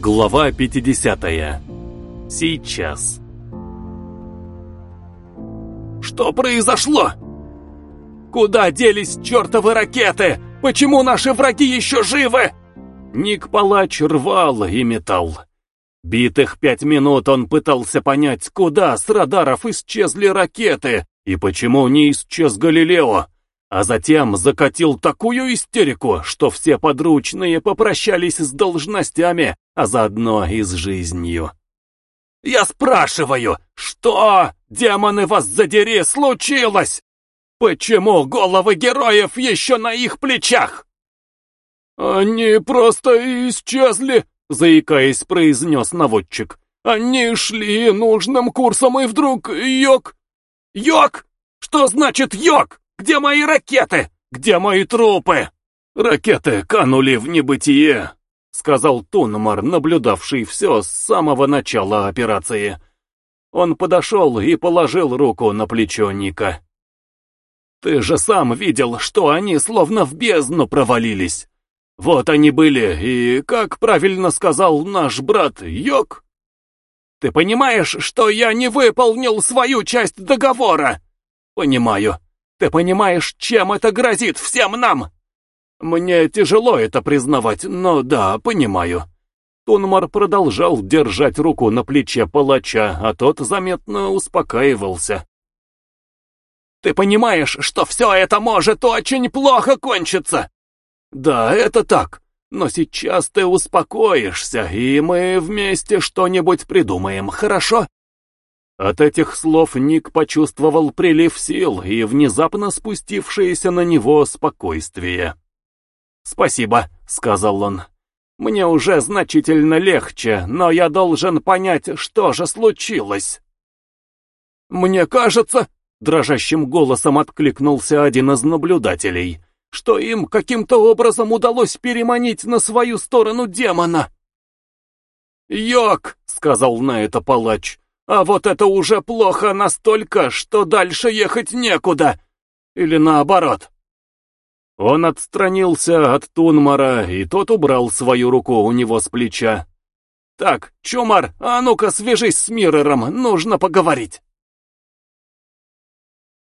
Глава 50. Сейчас. Что произошло? Куда делись чертовы ракеты? Почему наши враги еще живы? Ник Палач рвал и метал. Битых пять минут он пытался понять, куда с радаров исчезли ракеты и почему не исчез Галилео, а затем закатил такую истерику, что все подручные попрощались с должностями, а заодно и с жизнью. «Я спрашиваю, что, демоны вас задери, случилось? Почему головы героев еще на их плечах?» «Они просто исчезли», — заикаясь, произнес наводчик. «Они шли нужным курсом, и вдруг йог...» «Йог? Что значит йог? Где мои ракеты? Где мои трупы?» «Ракеты канули в небытие», — сказал Тунмар, наблюдавший все с самого начала операции. Он подошел и положил руку на плечо Ника. «Ты же сам видел, что они словно в бездну провалились. Вот они были, и, как правильно сказал наш брат Йок, «Ты понимаешь, что я не выполнил свою часть договора?» «Понимаю. Ты понимаешь, чем это грозит всем нам?» «Мне тяжело это признавать, но да, понимаю». Тунмар продолжал держать руку на плече палача, а тот заметно успокаивался. «Ты понимаешь, что все это может очень плохо кончиться?» «Да, это так, но сейчас ты успокоишься, и мы вместе что-нибудь придумаем, хорошо?» От этих слов Ник почувствовал прилив сил и внезапно спустившееся на него спокойствие. «Спасибо», — сказал он. «Мне уже значительно легче, но я должен понять, что же случилось». «Мне кажется», — дрожащим голосом откликнулся один из наблюдателей, «что им каким-то образом удалось переманить на свою сторону демона». «Йок», — сказал на это палач, — «а вот это уже плохо настолько, что дальше ехать некуда. Или наоборот». Он отстранился от Тунмара, и тот убрал свою руку у него с плеча. «Так, Чумар, а ну-ка свяжись с Миррором, нужно поговорить!»